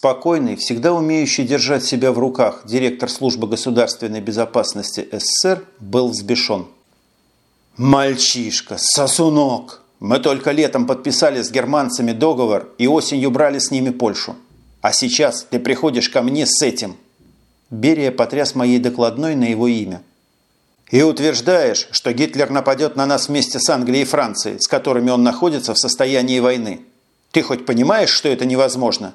Спокойный, всегда умеющий держать себя в руках директор службы государственной безопасности СССР был взбешен. «Мальчишка, сосунок! Мы только летом подписали с германцами договор и осенью брали с ними Польшу. А сейчас ты приходишь ко мне с этим!» Берия потряс моей докладной на его имя. «И утверждаешь, что Гитлер нападет на нас вместе с Англией и Францией, с которыми он находится в состоянии войны. Ты хоть понимаешь, что это невозможно?»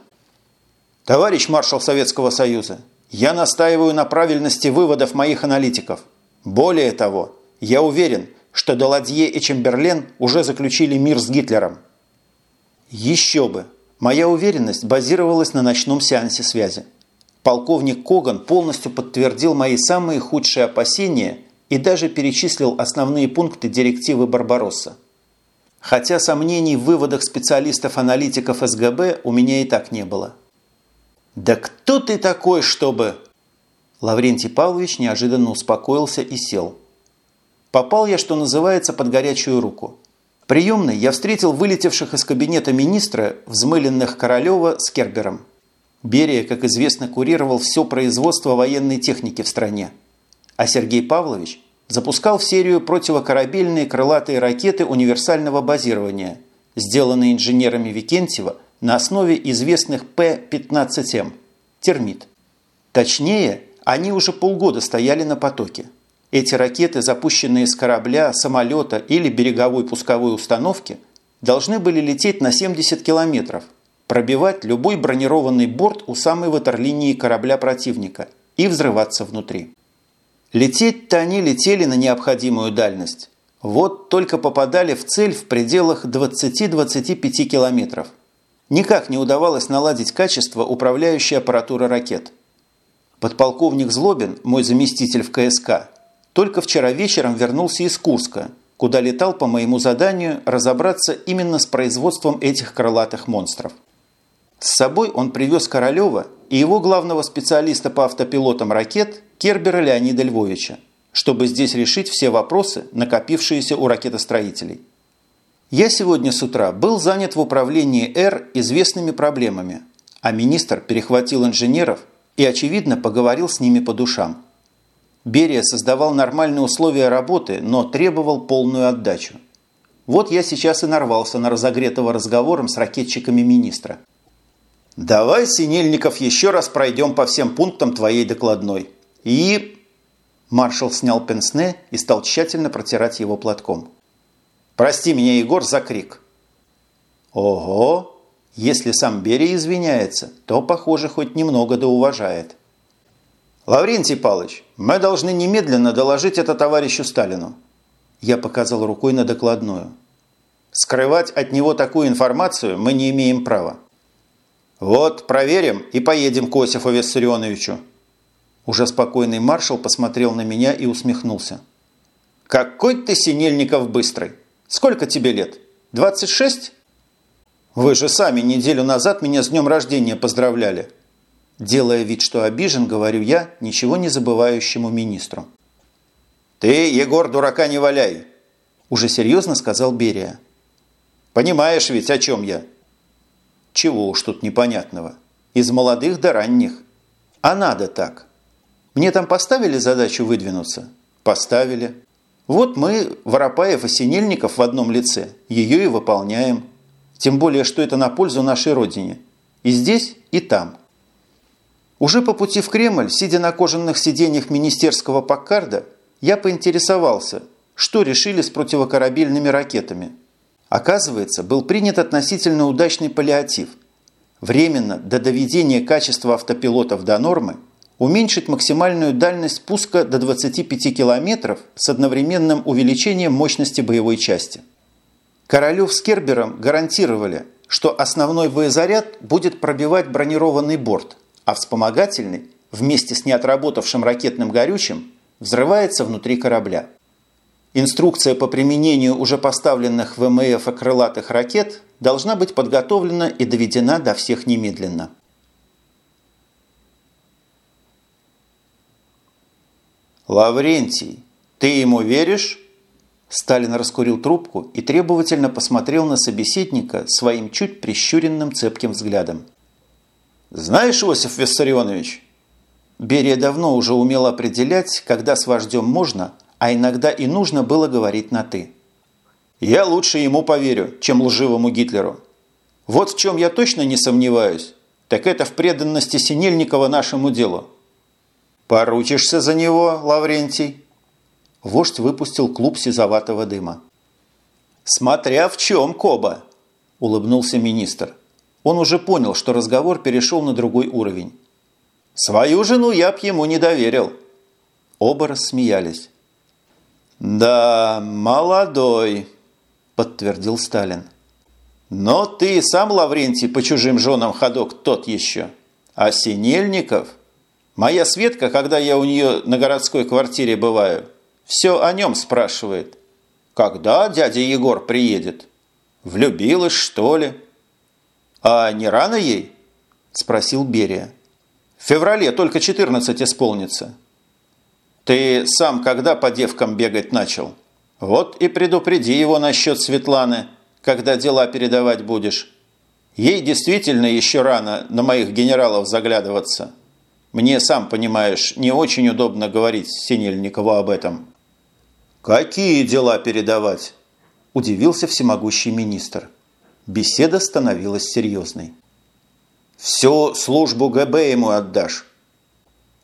«Товарищ маршал Советского Союза, я настаиваю на правильности выводов моих аналитиков. Более того, я уверен, что Даладье и Чемберлен уже заключили мир с Гитлером». «Еще бы! Моя уверенность базировалась на ночном сеансе связи. Полковник Коган полностью подтвердил мои самые худшие опасения и даже перечислил основные пункты директивы Барбаросса. Хотя сомнений в выводах специалистов-аналитиков СГБ у меня и так не было. «Да кто ты такой, чтобы...» Лаврентий Павлович неожиданно успокоился и сел. Попал я, что называется, под горячую руку. В приемной я встретил вылетевших из кабинета министра, взмыленных Королева с Кербером. Берия, как известно, курировал все производство военной техники в стране – а Сергей Павлович запускал в серию противокорабельные крылатые ракеты универсального базирования, сделанные инженерами Викентьева на основе известных П-15М – термит. Точнее, они уже полгода стояли на потоке. Эти ракеты, запущенные с корабля, самолета или береговой пусковой установки, должны были лететь на 70 километров, пробивать любой бронированный борт у самой ватерлинии корабля противника и взрываться внутри. Лететь-то они летели на необходимую дальность. Вот только попадали в цель в пределах 20-25 километров. Никак не удавалось наладить качество управляющей аппаратуры ракет. Подполковник Злобин, мой заместитель в КСК, только вчера вечером вернулся из Курска, куда летал по моему заданию разобраться именно с производством этих крылатых монстров. С собой он привез Королева и его главного специалиста по автопилотам ракет Кербера Леонида Львовича, чтобы здесь решить все вопросы, накопившиеся у ракетостроителей. Я сегодня с утра был занят в управлении «Р» известными проблемами, а министр перехватил инженеров и, очевидно, поговорил с ними по душам. Берия создавал нормальные условия работы, но требовал полную отдачу. Вот я сейчас и нарвался на разогретого разговором с ракетчиками министра – «Давай, Синельников, еще раз пройдем по всем пунктам твоей докладной. И...» Маршал снял пенсне и стал тщательно протирать его платком. «Прости меня, Егор, за крик». «Ого! Если сам Берия извиняется, то, похоже, хоть немного да уважает». «Лаврентий Павлович, мы должны немедленно доложить это товарищу Сталину». Я показал рукой на докладную. «Скрывать от него такую информацию мы не имеем права. «Вот, проверим и поедем к Осифу Виссарионовичу». Уже спокойный маршал посмотрел на меня и усмехнулся. «Какой ты, Синельников, быстрый! Сколько тебе лет? 26?» «Вы же сами неделю назад меня с днем рождения поздравляли!» Делая вид, что обижен, говорю я ничего не забывающему министру. «Ты, Егор, дурака не валяй!» Уже серьезно сказал Берия. «Понимаешь ведь, о чем я?» Чего уж тут непонятного. Из молодых до ранних. А надо так. Мне там поставили задачу выдвинуться? Поставили. Вот мы, Воропаев и Синельников в одном лице, ее и выполняем. Тем более, что это на пользу нашей Родине. И здесь, и там. Уже по пути в Кремль, сидя на кожаных сиденьях министерского Паккарда, я поинтересовался, что решили с противокорабельными ракетами – Оказывается, был принят относительно удачный паллиатив. Временно до доведения качества автопилотов до нормы уменьшить максимальную дальность пуска до 25 км с одновременным увеличением мощности боевой части. Королев с Кербером гарантировали, что основной боезаряд будет пробивать бронированный борт, а вспомогательный, вместе с неотработавшим ракетным горючим, взрывается внутри корабля. Инструкция по применению уже поставленных ВМФ крылатых ракет должна быть подготовлена и доведена до всех немедленно. «Лаврентий, ты ему веришь?» Сталин раскурил трубку и требовательно посмотрел на собеседника своим чуть прищуренным цепким взглядом. Знаешь, Иосиф Виссарионович, Берия давно уже умел определять, когда с вождем можно, а иногда и нужно было говорить на «ты». Я лучше ему поверю, чем лживому Гитлеру. Вот в чем я точно не сомневаюсь, так это в преданности Синельникова нашему делу. Поручишься за него, Лаврентий? Вождь выпустил клуб сизоватого дыма. «Смотря в чем, Коба!» – улыбнулся министр. Он уже понял, что разговор перешел на другой уровень. «Свою жену я б ему не доверил». Оба рассмеялись. «Да, молодой», – подтвердил Сталин. «Но ты сам, Лаврентий, по чужим женам ходок тот еще. А Синельников? Моя Светка, когда я у нее на городской квартире бываю, все о нем спрашивает. Когда дядя Егор приедет? Влюбилась, что ли?» «А не рано ей?» – спросил Берия. «В феврале только 14 исполнится». «Ты сам когда по девкам бегать начал? Вот и предупреди его насчет Светланы, когда дела передавать будешь. Ей действительно еще рано на моих генералов заглядываться. Мне, сам понимаешь, не очень удобно говорить Синельникову об этом». «Какие дела передавать?» – удивился всемогущий министр. Беседа становилась серьезной. «Всю службу ГБ ему отдашь».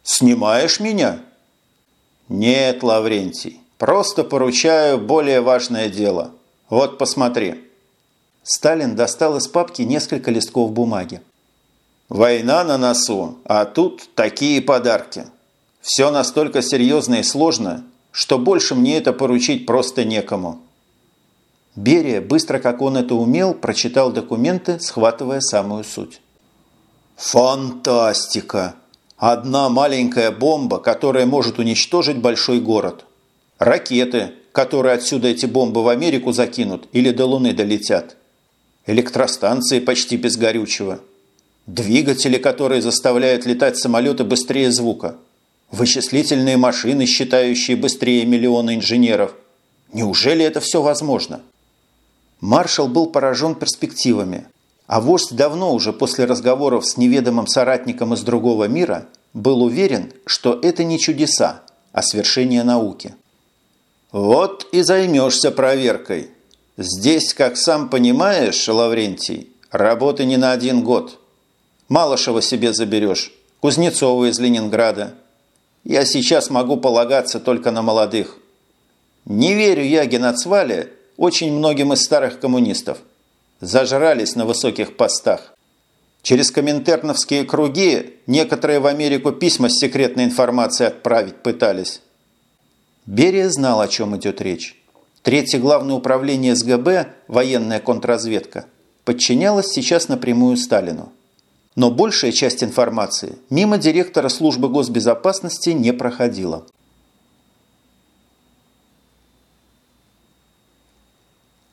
«Снимаешь меня?» «Нет, Лаврентий, просто поручаю более важное дело. Вот посмотри». Сталин достал из папки несколько листков бумаги. «Война на носу, а тут такие подарки. Все настолько серьезно и сложно, что больше мне это поручить просто некому». Берия, быстро как он это умел, прочитал документы, схватывая самую суть. «Фантастика!» Одна маленькая бомба, которая может уничтожить большой город. Ракеты, которые отсюда эти бомбы в Америку закинут или до Луны долетят. Электростанции почти без горючего. Двигатели, которые заставляют летать самолеты быстрее звука. Вычислительные машины, считающие быстрее миллиона инженеров. Неужели это все возможно? Маршал был поражен перспективами – а вождь давно уже после разговоров с неведомым соратником из другого мира был уверен, что это не чудеса, а свершение науки. «Вот и займешься проверкой. Здесь, как сам понимаешь, Лаврентий, работы не на один год. Малышева себе заберешь, Кузнецова из Ленинграда. Я сейчас могу полагаться только на молодых. Не верю я Геноцвале очень многим из старых коммунистов – зажрались на высоких постах. Через коминтерновские круги некоторые в Америку письма с секретной информацией отправить пытались. Берия знал, о чем идет речь. Третье главное управление СГБ, военная контрразведка, подчинялось сейчас напрямую Сталину. Но большая часть информации мимо директора службы госбезопасности не проходила.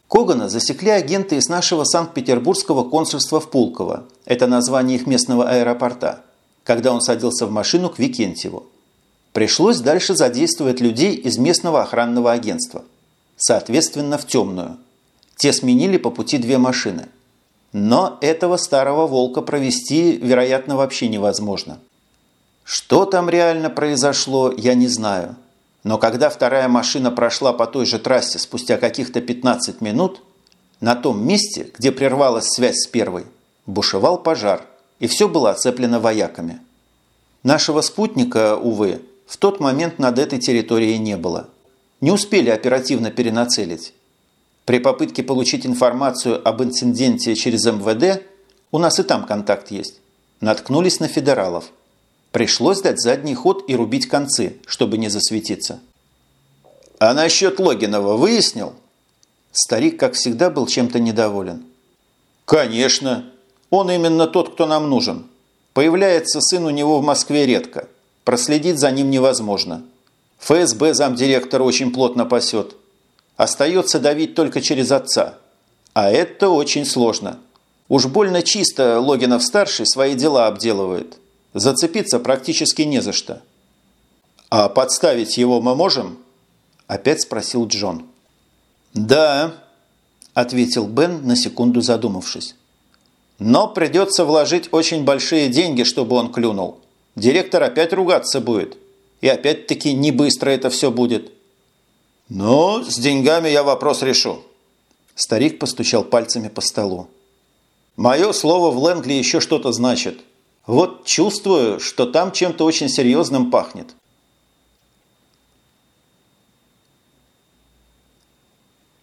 Когана засекли агенты из нашего Санкт-Петербургского консульства в Пулково, это название их местного аэропорта, когда он садился в машину к Викентьеву. Пришлось дальше задействовать людей из местного охранного агентства, соответственно, в темную. Те сменили по пути две машины. Но этого старого волка провести, вероятно, вообще невозможно. Что там реально произошло, я не знаю – но когда вторая машина прошла по той же трассе спустя каких-то 15 минут, на том месте, где прервалась связь с первой, бушевал пожар, и все было оцеплено вояками. Нашего спутника, увы, в тот момент над этой территорией не было. Не успели оперативно перенацелить. При попытке получить информацию об инциденте через МВД, у нас и там контакт есть, наткнулись на федералов – Пришлось дать задний ход и рубить концы, чтобы не засветиться. «А насчет Логинова выяснил?» Старик, как всегда, был чем-то недоволен. «Конечно. Он именно тот, кто нам нужен. Появляется сын у него в Москве редко. Проследить за ним невозможно. ФСБ замдиректора очень плотно пасет. Остается давить только через отца. А это очень сложно. Уж больно чисто Логинов-старший свои дела обделывает. Зацепиться практически не за что. «А подставить его мы можем?» – опять спросил Джон. «Да», – ответил Бен, на секунду задумавшись. Но придется вложить очень большие деньги, чтобы он клюнул. Директор опять ругаться будет. И опять-таки не быстро это все будет. «Ну, с деньгами я вопрос решу». Старик постучал пальцами по столу. «Мое слово в Лэнгли еще что-то значит. Вот чувствую, что там чем-то очень серьезным пахнет.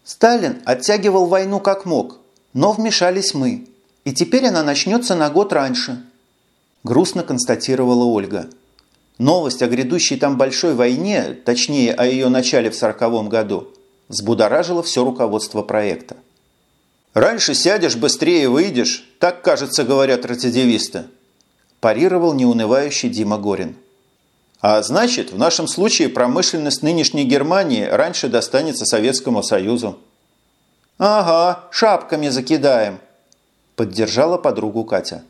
Сталин оттягивал войну как мог, но вмешались мы. И теперь она начнется на год раньше. Грустно констатировала Ольга. Новость о грядущей там большой войне, точнее о ее начале в сороковом году, взбудоражила все руководство проекта. «Раньше сядешь, быстрее выйдешь», так, кажется, говорят рецидивисты парировал неунывающий Дима Горин. А значит, в нашем случае промышленность нынешней Германии раньше достанется Советскому Союзу. «Ага, шапками закидаем», – поддержала подругу Катя.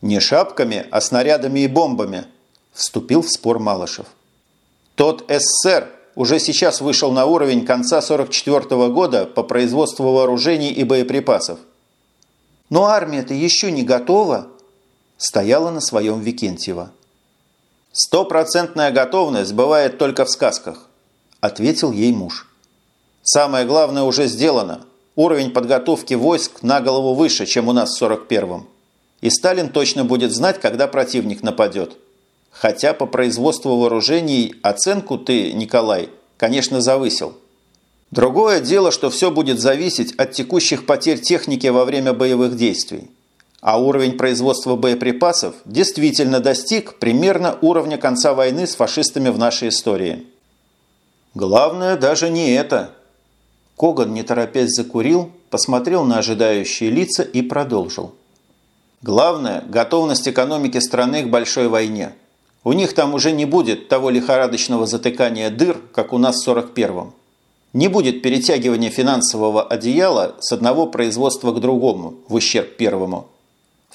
«Не шапками, а снарядами и бомбами», – вступил в спор Малышев. «Тот СССР уже сейчас вышел на уровень конца 44 -го года по производству вооружений и боеприпасов». «Но армия-то еще не готова», стояла на своем Викентьева. «Стопроцентная готовность бывает только в сказках», – ответил ей муж. «Самое главное уже сделано. Уровень подготовки войск на голову выше, чем у нас в 41-м. И Сталин точно будет знать, когда противник нападет. Хотя по производству вооружений оценку ты, Николай, конечно, завысил. Другое дело, что все будет зависеть от текущих потерь техники во время боевых действий а уровень производства боеприпасов действительно достиг примерно уровня конца войны с фашистами в нашей истории. Главное даже не это. Коган, не торопясь, закурил, посмотрел на ожидающие лица и продолжил. Главное – готовность экономики страны к большой войне. У них там уже не будет того лихорадочного затыкания дыр, как у нас в 41-м. Не будет перетягивания финансового одеяла с одного производства к другому в ущерб первому –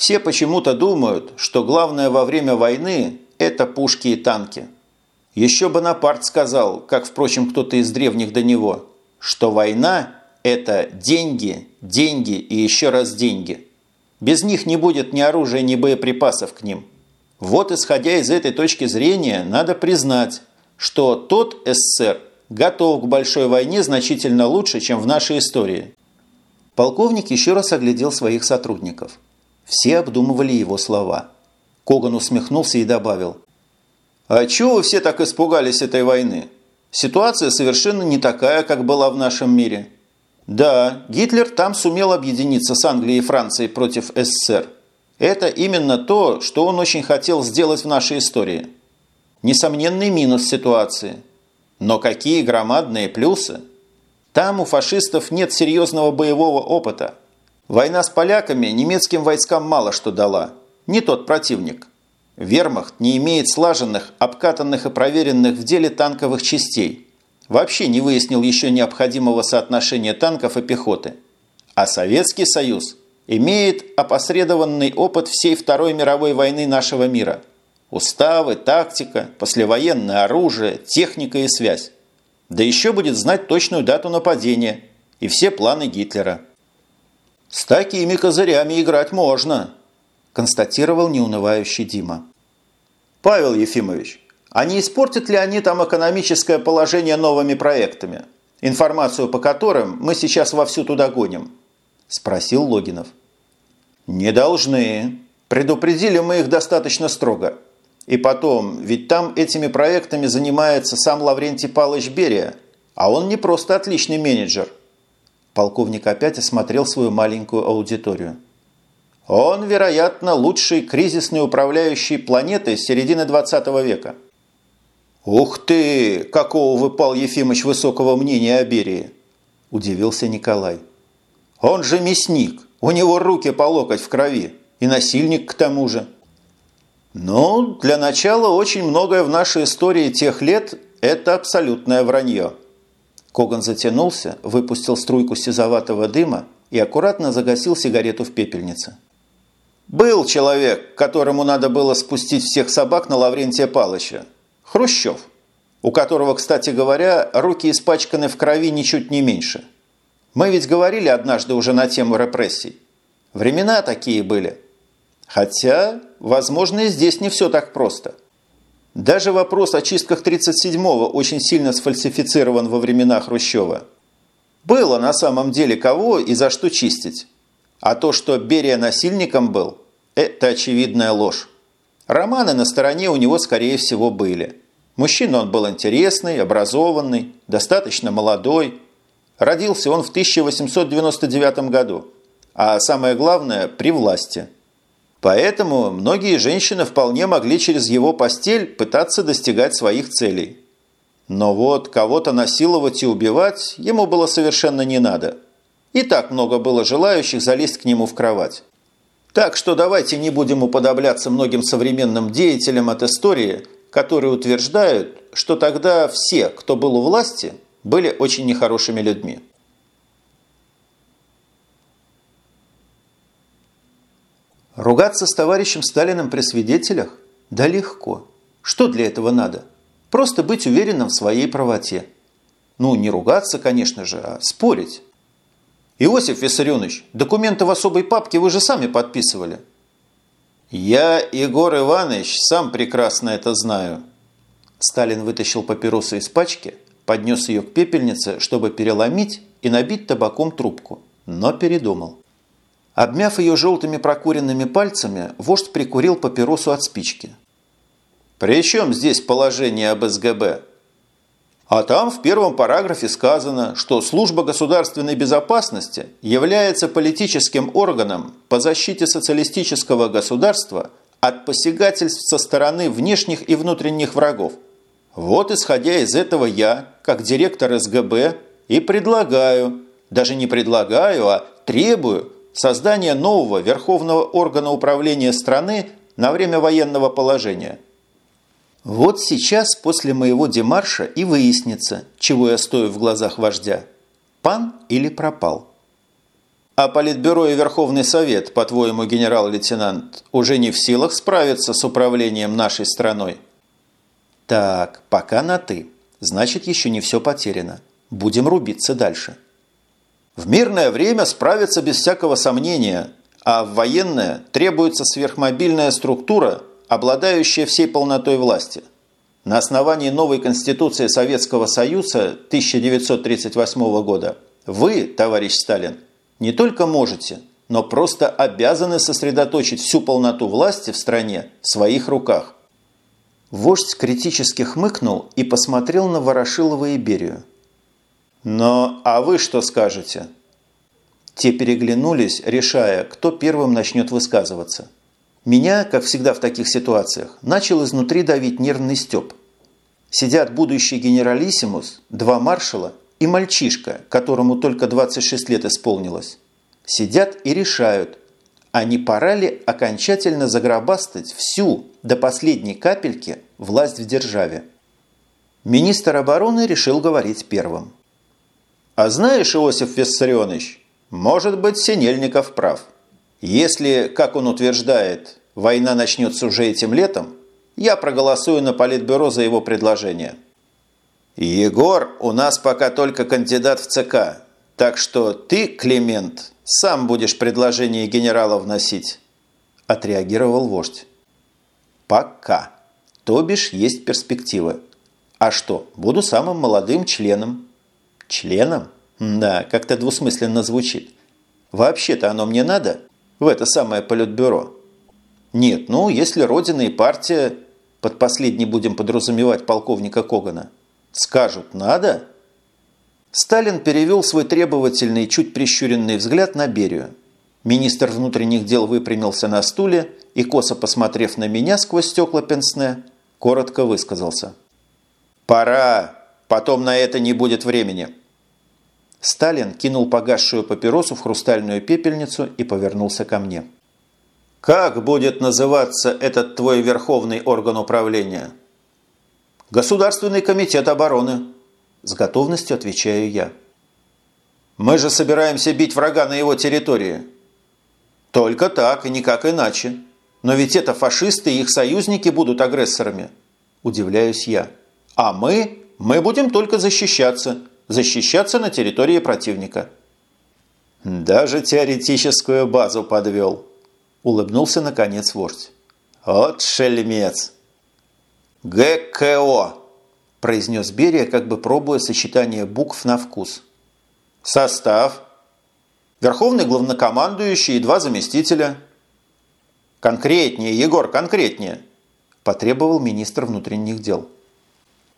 все почему-то думают, что главное во время войны – это пушки и танки. Еще Бонапарт сказал, как, впрочем, кто-то из древних до него, что война – это деньги, деньги и еще раз деньги. Без них не будет ни оружия, ни боеприпасов к ним. Вот, исходя из этой точки зрения, надо признать, что тот СССР готов к большой войне значительно лучше, чем в нашей истории. Полковник еще раз оглядел своих сотрудников – все обдумывали его слова. Коган усмехнулся и добавил. «А чего вы все так испугались этой войны? Ситуация совершенно не такая, как была в нашем мире. Да, Гитлер там сумел объединиться с Англией и Францией против СССР. Это именно то, что он очень хотел сделать в нашей истории. Несомненный минус ситуации. Но какие громадные плюсы! Там у фашистов нет серьезного боевого опыта – Война с поляками немецким войскам мало что дала. Не тот противник. Вермахт не имеет слаженных, обкатанных и проверенных в деле танковых частей. Вообще не выяснил еще необходимого соотношения танков и пехоты. А Советский Союз имеет опосредованный опыт всей Второй мировой войны нашего мира. Уставы, тактика, послевоенное оружие, техника и связь. Да еще будет знать точную дату нападения и все планы Гитлера. «С такими козырями играть можно», – констатировал неунывающий Дима. «Павел Ефимович, а не испортят ли они там экономическое положение новыми проектами, информацию по которым мы сейчас вовсю туда гоним?» – спросил Логинов. «Не должны. Предупредили мы их достаточно строго. И потом, ведь там этими проектами занимается сам Лаврентий Павлович Берия, а он не просто отличный менеджер – Полковник опять осмотрел свою маленькую аудиторию. Он, вероятно, лучший кризисный управляющий планеты с середины 20 века. «Ух ты! Какого вы, Пал Ефимович, высокого мнения о Берии!» – удивился Николай. «Он же мясник, у него руки по локоть в крови, и насильник к тому же». «Ну, для начала очень многое в нашей истории тех лет – это абсолютное вранье», Коган затянулся, выпустил струйку сизоватого дыма и аккуратно загасил сигарету в пепельнице. «Был человек, которому надо было спустить всех собак на Лаврентия Палыча. Хрущев, у которого, кстати говоря, руки испачканы в крови ничуть не меньше. Мы ведь говорили однажды уже на тему репрессий. Времена такие были. Хотя, возможно, и здесь не все так просто. Даже вопрос о чистках 37-го очень сильно сфальсифицирован во времена Хрущева. Было на самом деле кого и за что чистить. А то, что Берия насильником был, это очевидная ложь. Романы на стороне у него, скорее всего, были. Мужчина он был интересный, образованный, достаточно молодой. Родился он в 1899 году. А самое главное – при власти – Поэтому многие женщины вполне могли через его постель пытаться достигать своих целей. Но вот кого-то насиловать и убивать ему было совершенно не надо. И так много было желающих залезть к нему в кровать. Так что давайте не будем уподобляться многим современным деятелям от истории, которые утверждают, что тогда все, кто был у власти, были очень нехорошими людьми. Ругаться с товарищем Сталиным при свидетелях? Да легко. Что для этого надо? Просто быть уверенным в своей правоте. Ну, не ругаться, конечно же, а спорить. Иосиф Виссарионович, документы в особой папке вы же сами подписывали. Я, Егор Иванович, сам прекрасно это знаю. Сталин вытащил папиросу из пачки, поднес ее к пепельнице, чтобы переломить и набить табаком трубку, но передумал. Обмяв ее желтыми прокуренными пальцами, вождь прикурил папиросу от спички. «При чем здесь положение об СГБ?» А там в первом параграфе сказано, что служба государственной безопасности является политическим органом по защите социалистического государства от посягательств со стороны внешних и внутренних врагов. Вот исходя из этого я, как директор СГБ, и предлагаю, даже не предлагаю, а требую создание нового верховного органа управления страны на время военного положения. Вот сейчас, после моего демарша, и выяснится, чего я стою в глазах вождя. Пан или пропал. А Политбюро и Верховный Совет, по-твоему, генерал-лейтенант, уже не в силах справиться с управлением нашей страной? Так, пока на «ты». Значит, еще не все потеряно. Будем рубиться дальше. В мирное время справиться без всякого сомнения, а в военное требуется сверхмобильная структура, обладающая всей полнотой власти. На основании новой Конституции Советского Союза 1938 года вы, товарищ Сталин, не только можете, но просто обязаны сосредоточить всю полноту власти в стране в своих руках. Вождь критически хмыкнул и посмотрел на Ворошилова и Берию. «Но а вы что скажете?» Те переглянулись, решая, кто первым начнет высказываться. Меня, как всегда в таких ситуациях, начал изнутри давить нервный стёб. Сидят будущий генералиссимус, два маршала и мальчишка, которому только 26 лет исполнилось. Сидят и решают, а не пора ли окончательно загробастать всю, до последней капельки, власть в державе. Министр обороны решил говорить первым. А знаешь, Иосиф Виссарионович, может быть, Синельников прав. Если, как он утверждает, война начнется уже этим летом, я проголосую на Политбюро за его предложение. Егор у нас пока только кандидат в ЦК, так что ты, Климент, сам будешь предложение генерала вносить, отреагировал вождь. Пока. То бишь есть перспективы. А что, буду самым молодым членом Членом? Да, как-то двусмысленно звучит. Вообще-то оно мне надо? В это самое политбюро? Нет, ну, если Родина и партия, под последний будем подразумевать полковника Когана, скажут «надо», Сталин перевел свой требовательный, чуть прищуренный взгляд на Берию. Министр внутренних дел выпрямился на стуле и, косо посмотрев на меня сквозь стекла пенсне, коротко высказался. «Пора! Потом на это не будет времени!» Сталин кинул погасшую папиросу в хрустальную пепельницу и повернулся ко мне. «Как будет называться этот твой верховный орган управления?» «Государственный комитет обороны», – с готовностью отвечаю я. «Мы же собираемся бить врага на его территории». «Только так и никак иначе. Но ведь это фашисты и их союзники будут агрессорами», – удивляюсь я. «А мы? Мы будем только защищаться» защищаться на территории противника. Даже теоретическую базу подвел. Улыбнулся наконец вождь. От шельмец. ГКО, произнес Берия, как бы пробуя сочетание букв на вкус. Состав. Верховный главнокомандующий и два заместителя. Конкретнее, Егор, конкретнее, потребовал министр внутренних дел.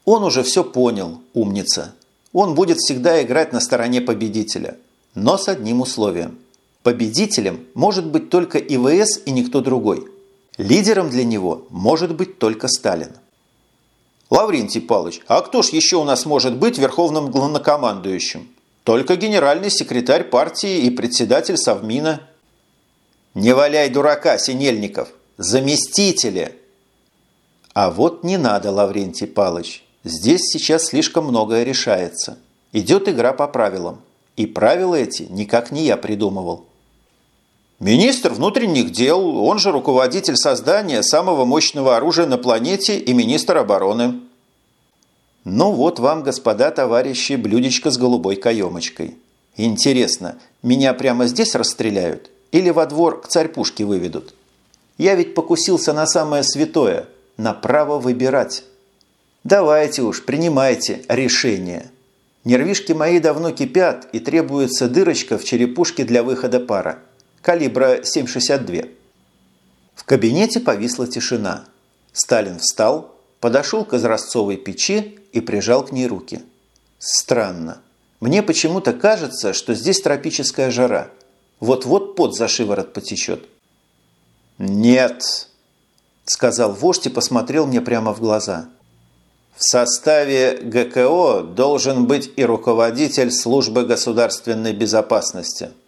Он уже все понял, умница. Он будет всегда играть на стороне победителя – но с одним условием. Победителем может быть только ИВС и никто другой. Лидером для него может быть только Сталин. Лаврентий Павлович, а кто ж еще у нас может быть верховным главнокомандующим? Только генеральный секретарь партии и председатель Совмина. Не валяй дурака, Синельников. Заместители. А вот не надо, Лаврентий Павлович. Здесь сейчас слишком многое решается. Идет игра по правилам. И правила эти никак не я придумывал. Министр внутренних дел, он же руководитель создания самого мощного оружия на планете и министр обороны. Ну вот вам, господа товарищи, блюдечко с голубой каемочкой. Интересно, меня прямо здесь расстреляют или во двор к царь-пушке выведут? Я ведь покусился на самое святое, на право выбирать. Давайте уж, принимайте решение. Нервишки мои давно кипят и требуется дырочка в черепушке для выхода пара. Калибра 7,62. В кабинете повисла тишина. Сталин встал, подошел к изразцовой печи и прижал к ней руки. Странно. Мне почему-то кажется, что здесь тропическая жара. Вот-вот пот за шиворот потечет. «Нет», – сказал вождь и посмотрел мне прямо в глаза – в составе ГКО должен быть и руководитель службы государственной безопасности –